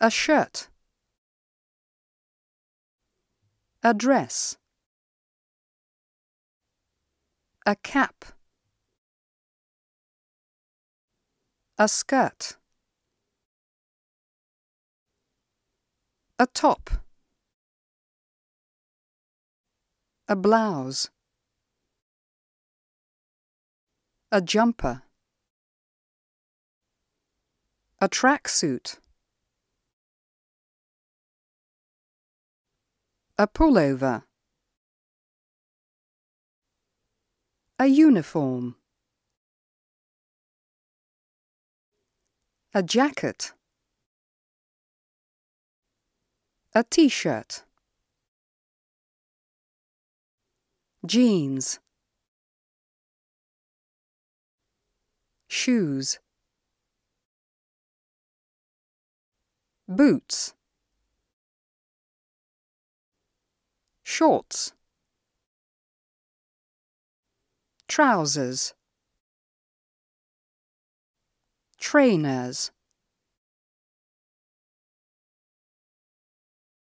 A shirt. A dress. A cap. A skirt. A top. A blouse. A jumper. A tracksuit. A pullover. A uniform. A jacket. A t-shirt. Jeans. Shoes. Boots. Shorts. Trousers. Trainers.